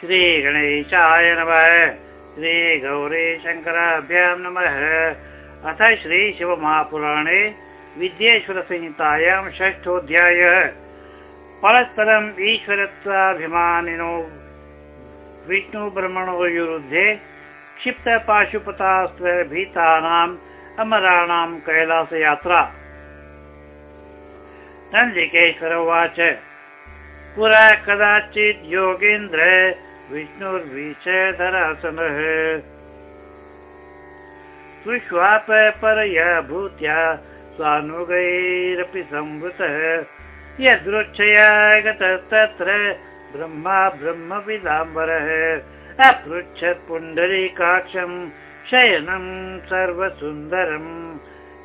श्रीगणेशाय नमः। श्रीगौरी शङ्कराभ्यां नमः। अथ श्रीशिवमहापुराणे विद्येश्वरसंहितायां षष्ठोऽध्यायः। परस्परम् ईश्वरत्वाभिमानिनो विष्णुब्रह्मणोयुरुद्धे क्षिप्तपाशुपतास्त्रभीतानाम् अमराणां कैलासयात्रा। नन्दिकेश्वर उवाच। पुरा कदाचित् योगेन्द्र भूत्या स्वानुगैरपि संवृतः। यदृच्छया गतस्तत्र ब्रह्मा ब्रह्मविदाम्बरः। अपृच्छत् पुण्डरीकाक्षम् शयनम् सर्वसुन्दरम्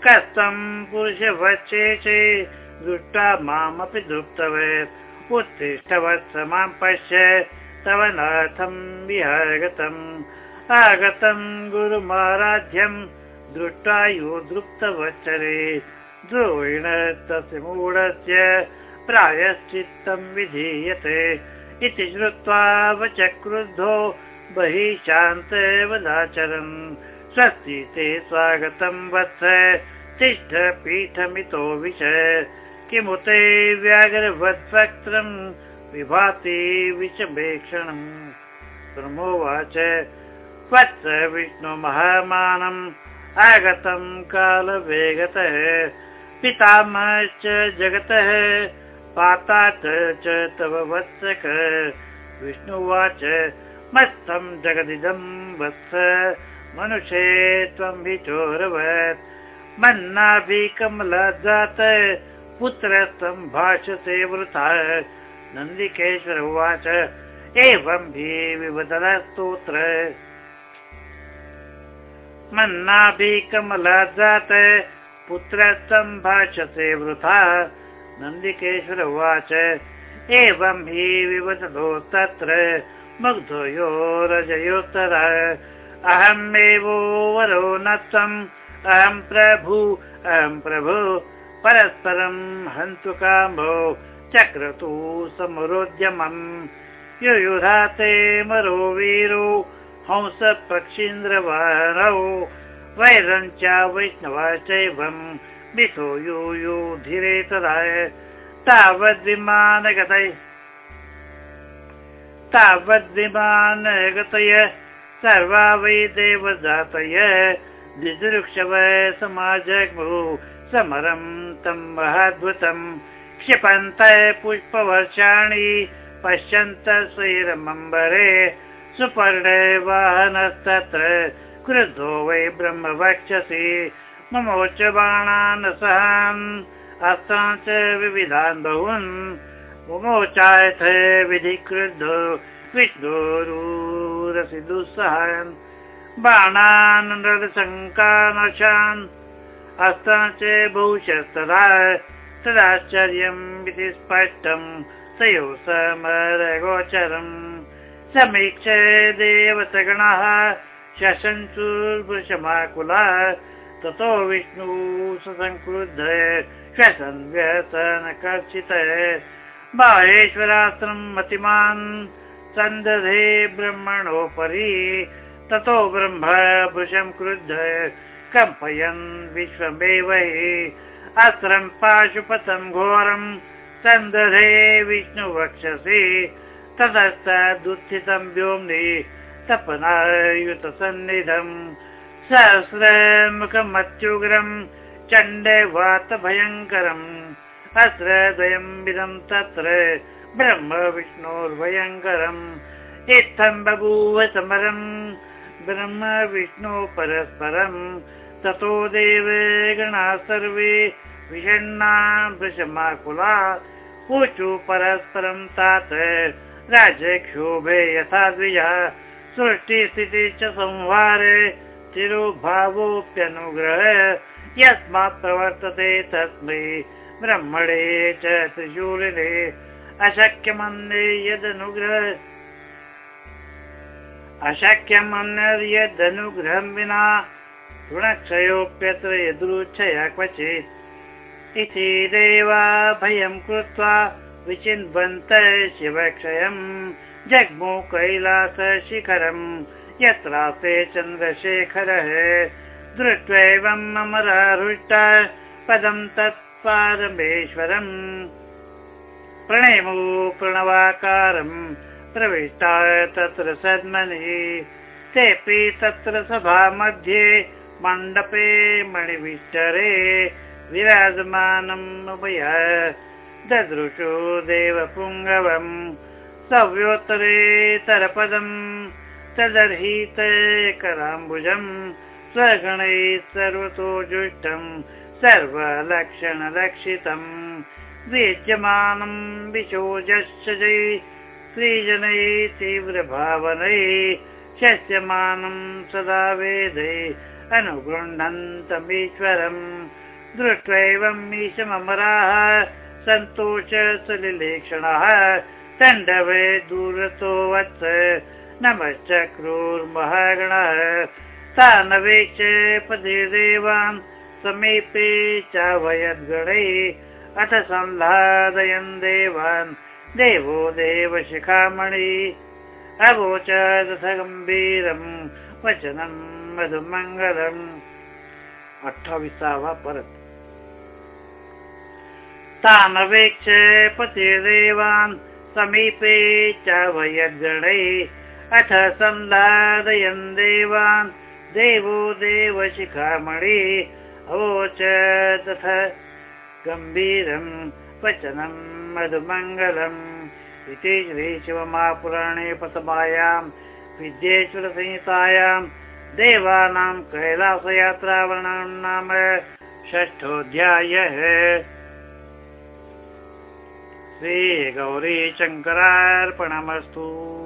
कस्तं पुरुषवच्चे दृष्टा मामपि दृप्तवत्। उत्तिष्ठवत् मां पश्य नाथं विहागतम्। आगतं गुरुमाराध्यं दृष्टा यो दृप्तवच्चरे द्रोहिण तस्य मूढस्य प्रायश्चित्तं विधीयते। इति श्रुत्वा वच क्रुद्धो बहिः शान्तवदाचरन् स्वस्ति ते स्वागतं वत्स तिष्ठ पीठमितो विश किमुते व्याघ्रवद्वक्त्रम् विभाति विषभेक्षणम् ब्रह्मोवाच वत्स विष्णु महामानम् आगतं कालवेगतः। पितामहश्च जगतः पातात् च तव वत्सक। विष्णुवाच मत्तं जगदिदं वत्स। मनुष्ये त्वं हि चोरवत्। मन्नाभिकमलजात पुत्र सम्भाषते वृथा नन्दिकेश्वर उवाच। एवं हि विवदस्तोत्र मन्नाभिकमलजात पुत्र सम्भाषते वृथा। नन्दिकेश्वर उवाच। एवं हि विवदतो तत्र मुग्धो यो रजयोत्तर अहमेवो वरो न त्वम् अहं प्रभु अहं प्रभु। परस्परं हन्तु काम्भो चक्रतु समरोद्यमम्। युयुधाते मरो वीरो हंस पक्षीन्द्रवारौ वैरं च वैष्णवा चैवम् मिथो यो धीरे तदा तावद्विमानगतय तावद्विमानगतय सर्वा वै देवजातय। द्विजृक्षव समाजग्मु समरं तं महाद्भुतम् क्षिपन्त पुष्पवर्षाणि पश्यन्त स्वैरमम्बरे सुपर्ण वाहनस्तत्र क्रुद्धो वै ब्रह्म वक्षसि ममोच्च बाणान् सहान् अस्तान् च विविधान् बहून् ममोचायथ विधि क्रुद्धो विष्णोरूरसि दुःसहान् बाणान् नृशङ्कानशान् अस्तान् च बहुशस्तदा तदाश्चर्यम् इति स्पष्टम् तयो समरगोचरम् समीक्ष देवतगणः शशंसुर्भृशमाकुला ततो विष्णु ससङ्क्रुद्ध श्वसन् व्यसनकर्षित माहेश्वरास्त्रम् मतिमान् सन्दधे ब्रह्मणोपरि ततो ब्रह्म भृशं क्रुद्ध कम्पयन् विश्वमेव हि पाशुपतं घोरं सन्दधे विष्णुवक्षसि ततस्तदुत्थितं व्योम्नि तपनायुतसन्निधम् सहस्रमुखमत्युग्रं चण्डे वातभयङ्करम् अस्त्रद्वयं विदं तत्र ब्रह्म विष्णोर्भयङ्करम् इत्थं बभूव समरम् ब्रह्म विष्णु परस्परम् ततो देवे गणा सर्वे विषण्णा वृषमाकुला ऊचु परस्परं तात राजक्षोभे यथा द्विजा। सृष्टिस्थिति च संहारे तिरुभावोऽप्यनुग्रह। यस्मात् प्रवर्तते तस्मै ब्रह्मणे च त्रिशूलिने अशक्यमन्ये यदनुग्रह। यदनुग्रहं विना ऋणक्षयोऽप्यत्र यदृच्छया क्वचित् इति देवा भयं कृत्वा विचिन्वन्त शिवक्षयम् जग्मु कैलासशिखरम् यत्रास्ते चन्द्रशेखरः दृष्ट्वैवम् अमराहृष्ट पदम् तत्पारमेश्वरम् प्रणेमु प्रणवाकारम् प्रविष्टा तत्र सद्मनिः। तेऽपि तत्र सभा मध्ये मण्डपे मणिविष्टरे विराजमानम् उभय ददृशो देवपुङ्गवम् सव्योत्तरेतरपदम् तदर्हीत कराम्बुजम् स्वगणैः सर्वतो जुष्टम् सर्वलक्षणलक्षितम् विद्यमानम् विशोजश्च जै श्रीजनैः तीव्रभावनैः शस्यमानम् सदा वेदै अनुगृह्णन्तमीश्वरम् दृष्ट्वैवम् ईशममराः सन्तोष सलिलेक्षणः तण्डवे दूरतो वत्स नमश्चक्रुर्महागणः तानवेक्ष पदे देवान् समीपे चावयद्गणैः अथ संह्लादयन् देवान्। देवो देवशिखामणि। अवोच तथ गम्भीरम् वचनम् मधुमङ्गलम् अठाविसावा परत्। तानवेक्ष पतिर्देवान् समीपे च वयद्गणैः अथ संलादयन् देवान्। देवो देवशिखामणि अवोच तथ गम्भीरम् वचनम् मधुमङ्गलम् इति श्रीशिवमापुराणे प्रथमायां विद्येश्वरसंहितायां देवानां कैलासयात्रावर्णनं नाम षष्ठोऽध्यायः। श्रीगौरीशङ्करार्पणमस्तु